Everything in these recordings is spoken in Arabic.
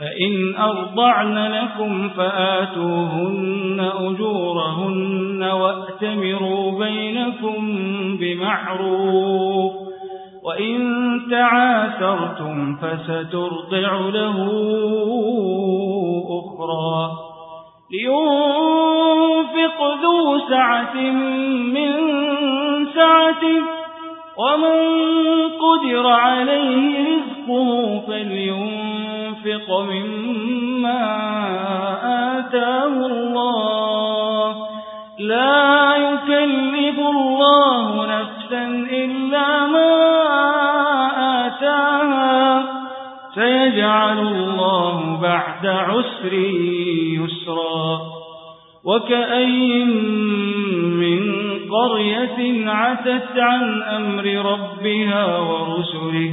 فإن أرضعن لكم فآتوهن أجورهن وأتمروا بينكم بمعروف وإن تعاثرتم فسترضع له أخرى لينفق ذو سعة من سعته ومن قدر عليه رزقه فلينفق مما آتاه الله. لا يكلف الله نفسا إلا ما آتاها. سيجعل الله بعد عسر يسرا. وكأي من قرية عتت عن أمر ربها ورسله.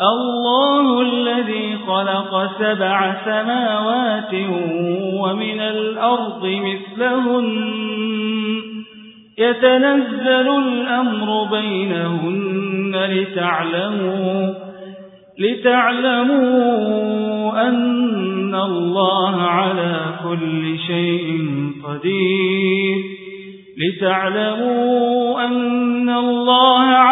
الله الذي خلق سبع سماوات ومن الأرض مثلهن. يتنزل الأمر بينهن لتعلموا لتعلموا أن الله على كل شيء قدير. لتعلموا أن الله على